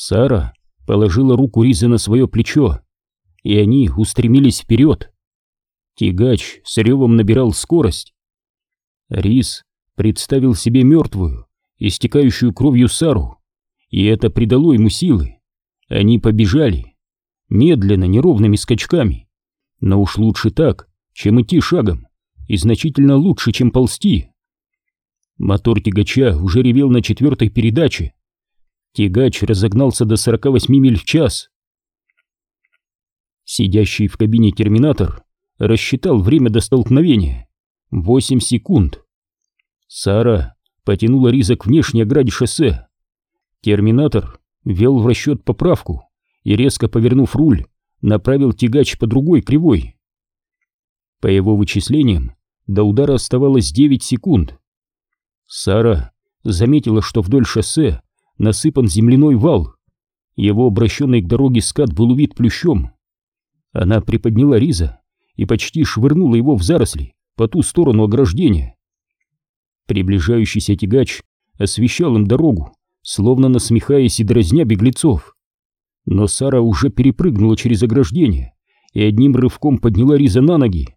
Сара положила руку Риза на свое плечо, и они устремились вперед. Тягач с ревом набирал скорость. Риз представил себе мертвую, истекающую кровью Сару, и это придало ему силы. Они побежали, медленно, неровными скачками, но уж лучше так, чем идти шагом, и значительно лучше, чем ползти. Мотор тягача уже ревел на четвертой передаче. Тягач разогнался до 48 миль в час. Сидящий в кабине терминатор рассчитал время до столкновения. 8 секунд. Сара потянула Риза к внешней ограде шоссе. Терминатор ввел в расчет поправку и, резко повернув руль, направил тягач по другой кривой. По его вычислениям, до удара оставалось 9 секунд. Сара заметила, что вдоль шоссе насыпан земляной вал. Его обращенный к дороге скат был увит плющом. Она приподняла Риза и почти швырнула его в заросли по ту сторону ограждения. Приближающийся тягач освещал им дорогу, словно насмехаясь и дразня беглецов. Но Сара уже перепрыгнула через ограждение и одним рывком подняла Риза на ноги.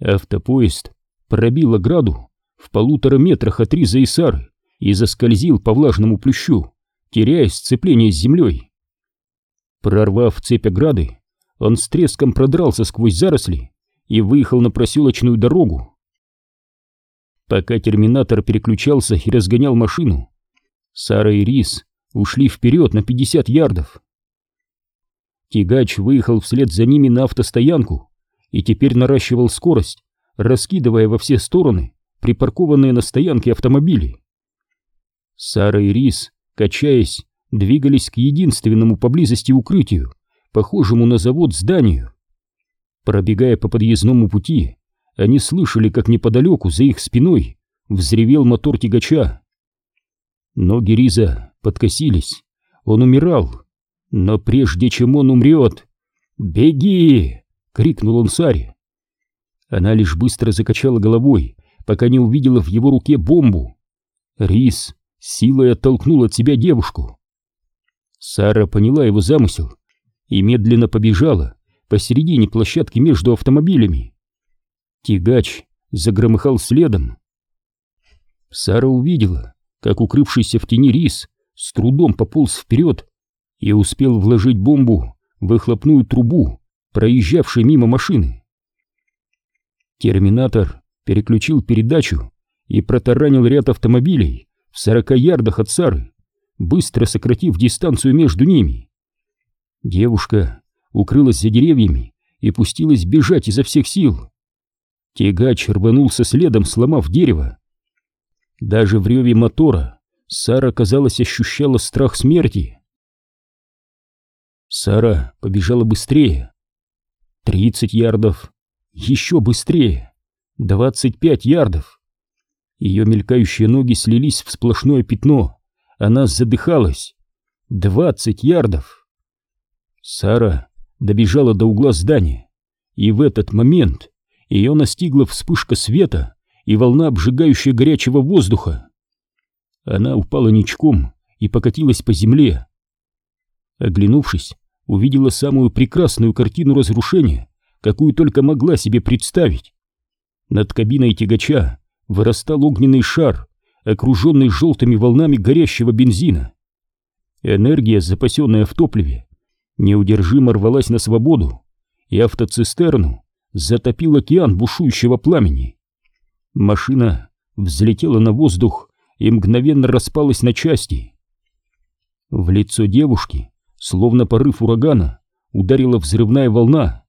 Автопоезд пробил ограду в полутора метрах от Риза и Сары и заскользил по влажному плющу, теряя сцепление с землей. Прорвав цепь ограды, он с треском продрался сквозь заросли и выехал на проселочную дорогу. Пока терминатор переключался и разгонял машину, Сара и Рис ушли вперед на 50 ярдов. Тягач выехал вслед за ними на автостоянку и теперь наращивал скорость, раскидывая во все стороны припаркованные на стоянке автомобили. Сара и Рис, качаясь, двигались к единственному поблизости укрытию, похожему на завод зданию. Пробегая по подъездному пути, они слышали, как неподалеку, за их спиной, взревел мотор тягача. Ноги Риза подкосились, он умирал, но прежде чем он умрет... «Беги!» — крикнул он Саре. Она лишь быстро закачала головой, пока не увидела в его руке бомбу. Рис силой оттолкнул от себя девушку. Сара поняла его замысел и медленно побежала посередине площадки между автомобилями. Тягач загромыхал следом. Сара увидела, как укрывшийся в тени рис с трудом пополз вперед и успел вложить бомбу в выхлопную трубу, проезжавшей мимо машины. Терминатор переключил передачу и протаранил ряд автомобилей в сорока ярдах от Сары, быстро сократив дистанцию между ними. Девушка укрылась за деревьями и пустилась бежать изо всех сил. Тягач рванулся следом, сломав дерево. Даже в реве мотора Сара, казалось, ощущала страх смерти. Сара побежала быстрее. Тридцать ярдов, еще быстрее, двадцать пять ярдов. Ее мелькающие ноги слились в сплошное пятно, она задыхалась. Двадцать ярдов. Сара добежала до угла здания, и в этот момент ее настигла вспышка света и волна обжигающая горячего воздуха. Она упала ничком и покатилась по земле. Оглянувшись, увидела самую прекрасную картину разрушения, какую только могла себе представить. Над кабиной тягача вырастал огненный шар, окруженный желтыми волнами горящего бензина. Энергия, запасенная в топливе, неудержимо рвалась на свободу, и автоцистерну затопил океан бушующего пламени. Машина взлетела на воздух и мгновенно распалась на части. В лицо девушки, словно порыв урагана, ударила взрывная волна.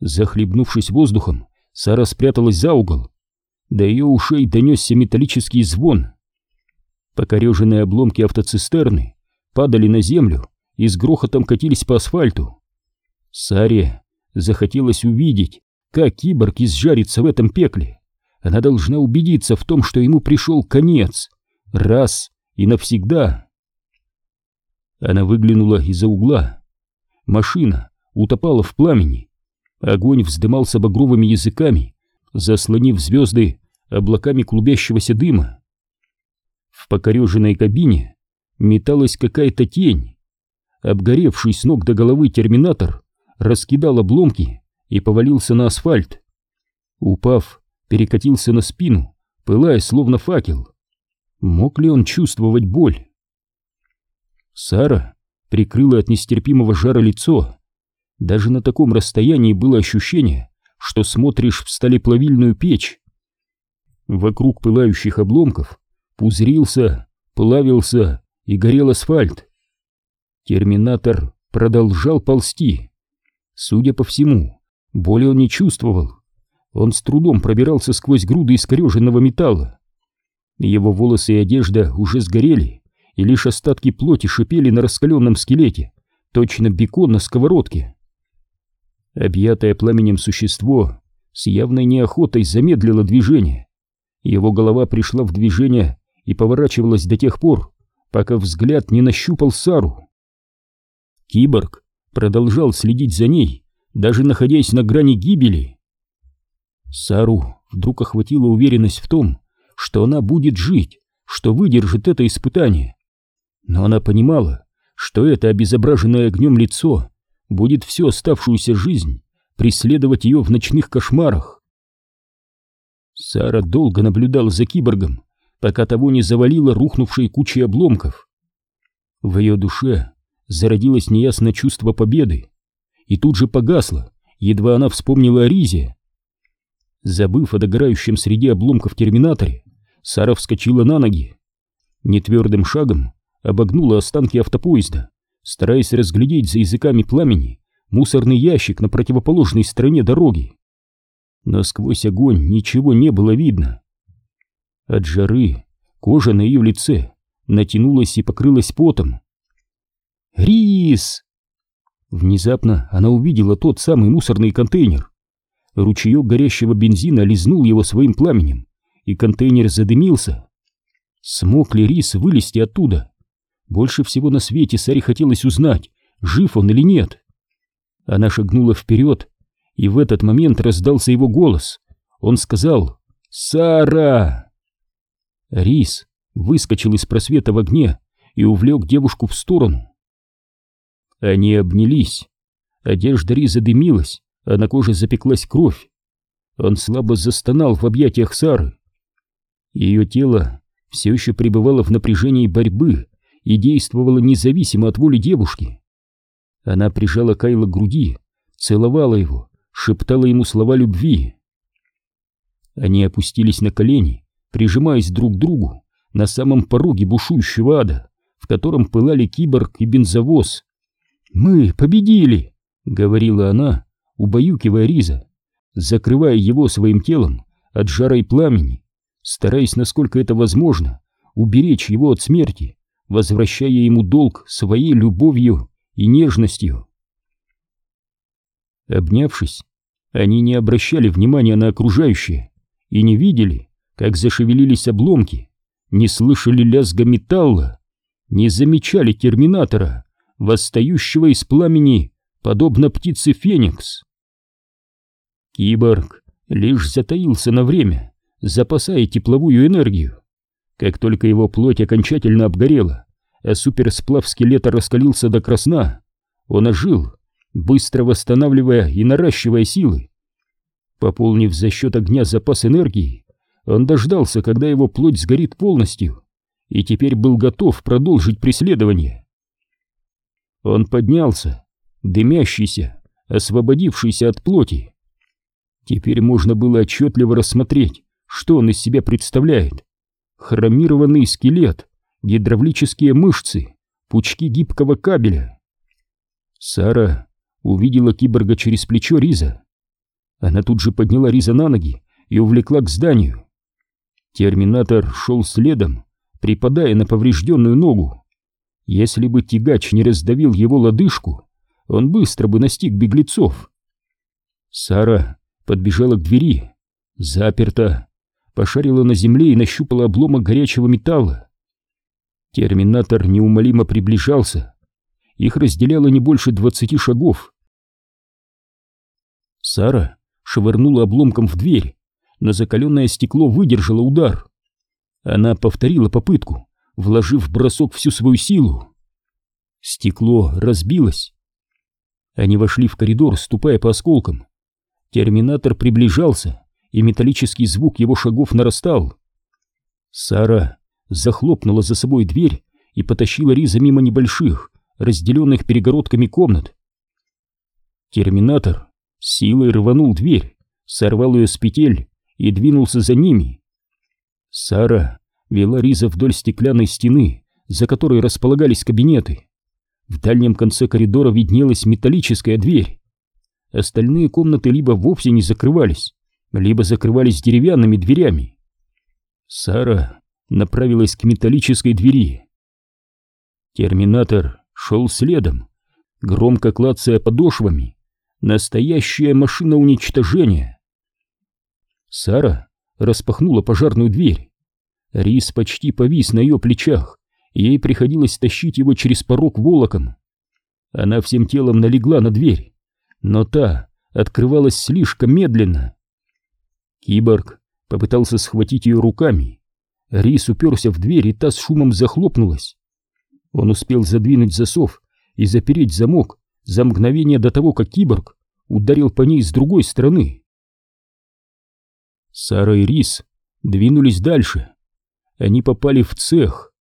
Захлебнувшись воздухом, Сара спряталась за угол. До ее ушей донесся металлический звон. Покореженные обломки автоцистерны падали на землю и с грохотом катились по асфальту. Саре захотелось увидеть, как киборг изжарится в этом пекле. Она должна убедиться в том, что ему пришел конец. Раз и навсегда. Она выглянула из-за угла. Машина утопала в пламени. Огонь вздымался багровыми языками, заслонив звезды облаками клубящегося дыма. В покореженной кабине металась какая-то тень. Обгоревший с ног до головы терминатор раскидал обломки и повалился на асфальт. Упав, перекатился на спину, пылая словно факел. Мог ли он чувствовать боль? Сара прикрыла от нестерпимого жара лицо. Даже на таком расстоянии было ощущение, что смотришь в сталеплавильную печь. Вокруг пылающих обломков пузырился, плавился и горел асфальт. Терминатор продолжал ползти. Судя по всему, боли он не чувствовал. Он с трудом пробирался сквозь груды искореженного металла. Его волосы и одежда уже сгорели, и лишь остатки плоти шипели на раскаленном скелете, точно бекон на сковородке. Объятое пламенем существо с явной неохотой замедлило движение. Его голова пришла в движение и поворачивалась до тех пор, пока взгляд не нащупал Сару. Киборг продолжал следить за ней, даже находясь на грани гибели. Сару вдруг охватила уверенность в том, что она будет жить, что выдержит это испытание. Но она понимала, что это обезображенное огнем лицо будет всю оставшуюся жизнь преследовать ее в ночных кошмарах. Сара долго наблюдала за киборгом, пока того не завалило рухнувшей кучей обломков. В ее душе зародилось неясное чувство победы, и тут же погасло, едва она вспомнила о Ризе. Забыв о догорающем среди обломков терминаторе, Сара вскочила на ноги. Нетвердым шагом обогнула останки автопоезда, стараясь разглядеть за языками пламени мусорный ящик на противоположной стороне дороги. Но сквозь огонь ничего не было видно. От жары кожа на ее лице натянулась и покрылась потом. «Рис!» Внезапно она увидела тот самый мусорный контейнер. Ручеек горящего бензина лизнул его своим пламенем, и контейнер задымился. Смог ли Рис вылезти оттуда? Больше всего на свете Саре хотелось узнать, жив он или нет. Она шагнула вперед, и в этот момент раздался его голос. Он сказал «Сара!» Рис выскочил из просвета в огне и увлек девушку в сторону. Они обнялись. Одежда Риза дымилась, а на коже запеклась кровь. Он слабо застонал в объятиях Сары. Ее тело все еще пребывало в напряжении борьбы и действовало независимо от воли девушки. Она прижала Кайла к груди, целовала его, шептала ему слова любви. Они опустились на колени прижимаясь друг к другу на самом пороге бушующего ада, в котором пылали киборг и бензовоз. «Мы победили!» — говорила она, убаюкивая Риза, закрывая его своим телом от жара и пламени, стараясь, насколько это возможно, уберечь его от смерти, возвращая ему долг своей любовью и нежностью. Обнявшись, они не обращали внимания на окружающее и не видели, как зашевелились обломки, не слышали лязга металла, не замечали терминатора, восстающего из пламени, подобно птице Феникс. Киборг лишь затаился на время, запасая тепловую энергию. Как только его плоть окончательно обгорела, а суперсплав скелета раскалился до красна, он ожил, быстро восстанавливая и наращивая силы. Пополнив за счет огня запас энергии, он дождался, когда его плоть сгорит полностью, и теперь был готов продолжить преследование. Он поднялся, дымящийся, освободившийся от плоти. Теперь можно было отчетливо рассмотреть, что он из себя представляет. Хромированный скелет, гидравлические мышцы, пучки гибкого кабеля. Сара увидела киборга через плечо Риза. Она тут же подняла Риза на ноги и увлекла к зданию. Терминатор шел следом, припадая на поврежденную ногу. Если бы тягач не раздавил его лодыжку, он быстро бы настиг беглецов. Сара подбежала к двери, заперта, пошарила на земле и нащупала обломок горячего металла. Терминатор неумолимо приближался. Их разделяло не больше двадцати шагов. Сара швырнула обломком в дверь, но закаленное стекло выдержало удар. Она повторила попытку, вложив в бросок всю свою силу. Стекло разбилось. Они вошли в коридор, ступая по осколкам. Терминатор приближался, и металлический звук его шагов нарастал. Сара захлопнула за собой дверь и потащила Риза мимо небольших, разделенных перегородками комнат. Терминатор силой рванул дверь, сорвал ее с петель и двинулся за ними. Сара вела Риза вдоль стеклянной стены, за которой располагались кабинеты. В дальнем конце коридора виднелась металлическая дверь. Остальные комнаты либо вовсе не закрывались, либо закрывались деревянными дверями. Сара направилась к металлической двери. Терминатор шел следом, громко клацая подошвами. Настоящая машина уничтожения. Сара распахнула пожарную дверь. Рис почти повис на ее плечах, ей приходилось тащить его через порог волоком. Она всем телом налегла на дверь, но та открывалась слишком медленно. Киборг попытался схватить ее руками. Рис уперся в дверь, и та с шумом захлопнулась. Он успел задвинуть засов и запереть замок за мгновение до того, как киборг ударил по ней с другой стороны. Сара и Рис двинулись дальше. Они попали в цех.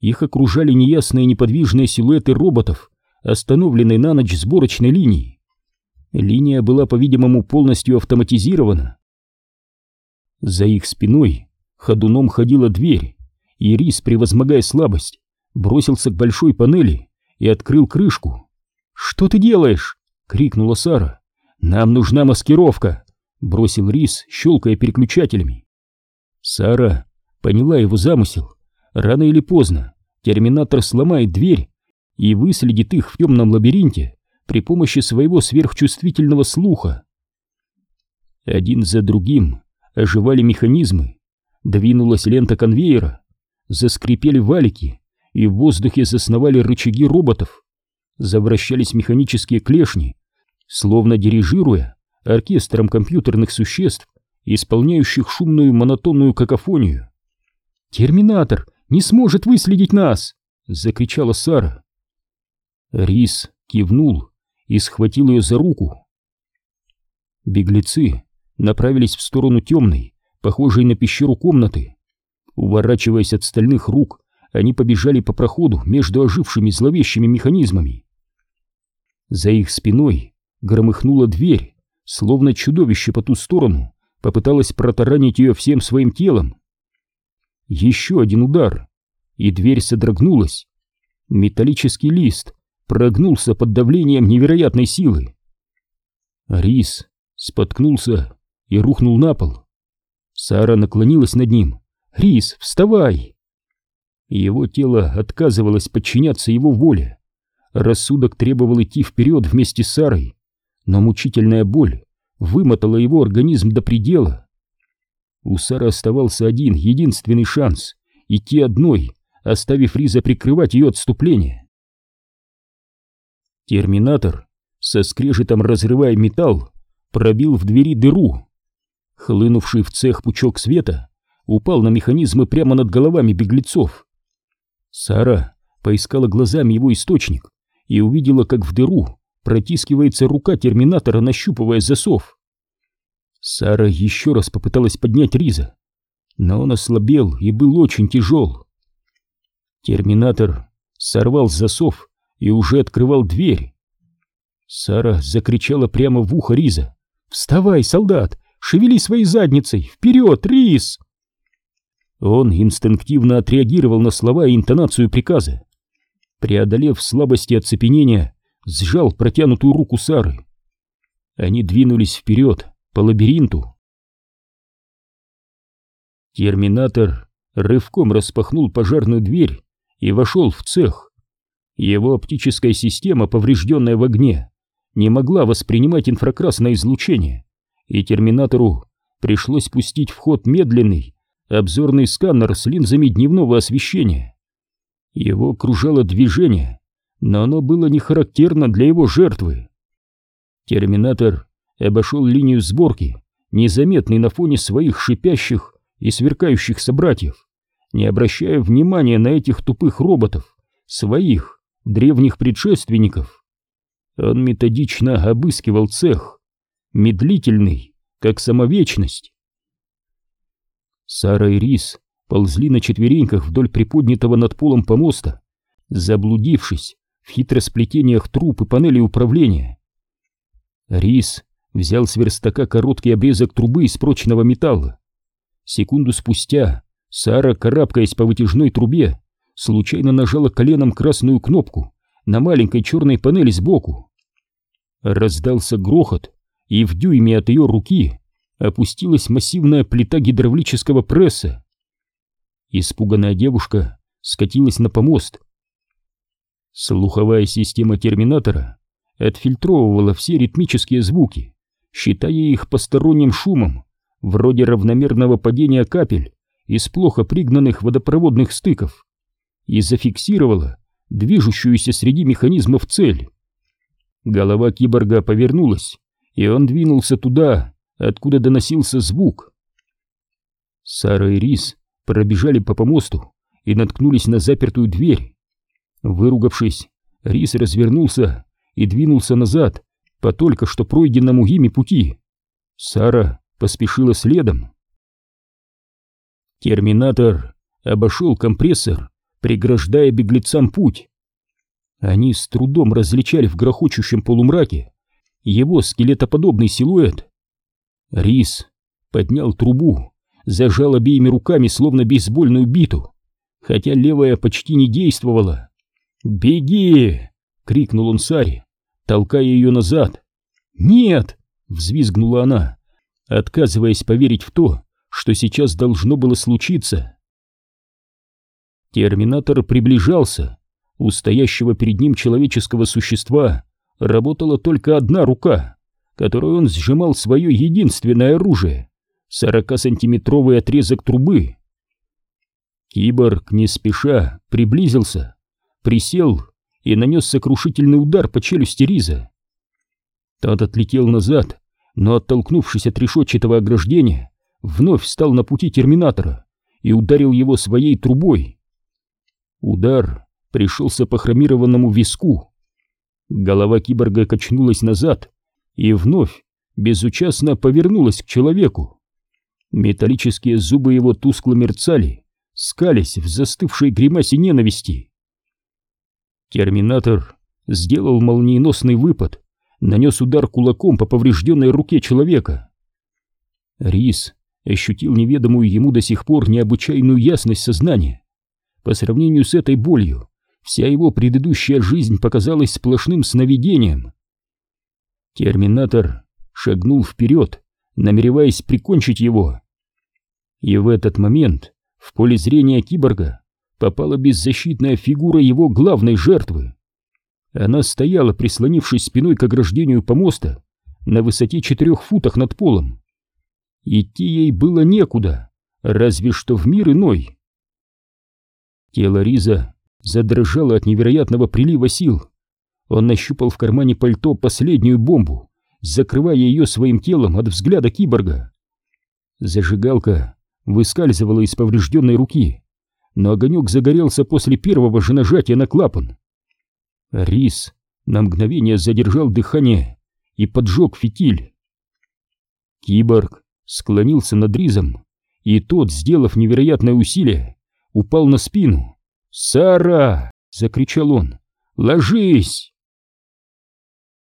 Их окружали неясные неподвижные силуэты роботов, остановленной на ночь сборочной линии. Линия была, по-видимому, полностью автоматизирована. За их спиной ходуном ходила дверь, и Рис, превозмогая слабость, бросился к большой панели и открыл крышку. «Что ты делаешь?» — крикнула Сара. «Нам нужна маскировка!» — бросил Рис, щелкая переключателями. Сара поняла его замысел. Рано или поздно терминатор сломает дверь и выследит их в темном лабиринте при помощи своего сверхчувствительного слуха. Один за другим оживали механизмы, двинулась лента конвейера, заскрипели валики, и в воздухе засновали рычаги роботов. Завращались механические клешни, словно дирижируя оркестром компьютерных существ, исполняющих шумную монотонную какофонию. «Терминатор не сможет выследить нас!» — закричала Сара. Рис кивнул и схватил ее за руку. Беглецы направились в сторону темной, похожей на пещеру комнаты. Уворачиваясь от стальных рук, они побежали по проходу между ожившими зловещими механизмами. За их спиной громыхнула дверь, словно чудовище по ту сторону попыталось протаранить ее всем своим телом. Еще один удар, и дверь содрогнулась. Металлический лист прогнулся под давлением невероятной силы. Рис споткнулся и рухнул на пол. Сара наклонилась над ним. «Рис, вставай!» Его тело отказывалось подчиняться его воле. Рассудок требовал идти вперед вместе с Сарой, но мучительная боль вымотала его организм до предела. У Сары оставался один, единственный шанс — идти одной, оставив Риза прикрывать ее отступление. Терминатор, со скрежетом разрывая металл, пробил в двери дыру. Хлынувший в цех пучок света упал на механизмы прямо над головами беглецов. Сара поискала глазами его источник и увидела, как в дыру протискивается рука терминатора, нащупывая засов. Сара еще раз попыталась поднять Риза, но он ослабел и был очень тяжел. Терминатор сорвал засов и уже открывал дверь. Сара закричала прямо в ухо Риза. «Вставай, солдат! Шевели своей задницей! Вперед, Риз!» Он инстинктивно отреагировал на слова и интонацию приказа. Преодолев слабости оцепенения, сжал протянутую руку Сары. Они двинулись вперед по лабиринту. Терминатор рывком распахнул пожарную дверь и вошел в цех. Его оптическая система, поврежденная в огне, не могла воспринимать инфракрасное излучение, и терминатору пришлось пустить в ход медленный, обзорный сканер с линзами дневного освещения. Его окружало движение, но оно было не характерно для его жертвы. Терминатор обошел линию сборки, незаметный на фоне своих шипящих и сверкающих собратьев, не обращая внимания на этих тупых роботов, своих, древних предшественников. Он методично обыскивал цех, медлительный, как самовечность. Сара и Рис ползли на четвереньках вдоль приподнятого над полом помоста, заблудившись в хитросплетениях труб и панели управления. Рис взял с верстака короткий обрезок трубы из прочного металла. Секунду спустя Сара, карабкаясь по вытяжной трубе, случайно нажала коленом красную кнопку на маленькой черной панели сбоку. Раздался грохот, и в дюйме от ее руки опустилась массивная плита гидравлического пресса. Испуганная девушка скатилась на помост. Слуховая система терминатора отфильтровывала все ритмические звуки, считая их посторонним шумом, вроде равномерного падения капель из плохо пригнанных водопроводных стыков, и зафиксировала движущуюся среди механизмов цель. Голова киборга повернулась, и он двинулся туда, откуда доносился звук. Сара и Рис пробежали по помосту и наткнулись на запертую дверь. Выругавшись, Рис развернулся и двинулся назад по только что пройденному ими пути. Сара поспешила следом. Терминатор обошел компрессор, преграждая беглецам путь. Они с трудом различали в грохочущем полумраке его скелетоподобный силуэт. Рис поднял трубу, зажал обеими руками, словно бейсбольную биту, хотя левая почти не действовала. «Беги!» — крикнул он Саре, толкая ее назад. «Нет!» — взвизгнула она, отказываясь поверить в то, что сейчас должно было случиться. Терминатор приближался. У стоящего перед ним человеческого существа работала только одна рука, которой он сжимал свое единственное оружие — 40-сантиметровый отрезок трубы. Киборг не спеша приблизился, присел и нанес сокрушительный удар по челюсти Риза. Тот отлетел назад, но, оттолкнувшись от решетчатого ограждения, вновь встал на пути терминатора и ударил его своей трубой. Удар пришелся по хромированному виску. Голова киборга качнулась назад и вновь безучастно повернулась к человеку. Металлические зубы его тускло мерцали, скались в застывшей гримасе ненависти. Терминатор сделал молниеносный выпад, нанес удар кулаком по поврежденной руке человека. Рис ощутил неведомую ему до сих пор необычайную ясность сознания. По сравнению с этой болью, вся его предыдущая жизнь показалась сплошным сновидением. Терминатор шагнул вперед, намереваясь прикончить его. И в этот момент в поле зрения киборга попала беззащитная фигура его главной жертвы. Она стояла, прислонившись спиной к ограждению помоста на высоте четырех футах над полом. Идти ей было некуда, разве что в мир иной. Тело Риза задрожало от невероятного прилива сил. Он нащупал в кармане пальто последнюю бомбу, закрывая ее своим телом от взгляда киборга. Зажигалка выскальзывала из поврежденной руки но огонек загорелся после первого же нажатия на клапан. Рис на мгновение задержал дыхание и поджег фитиль. Киборг склонился над Ризом, и тот, сделав невероятное усилие, упал на спину. «Сара!» — закричал он. «Ложись!»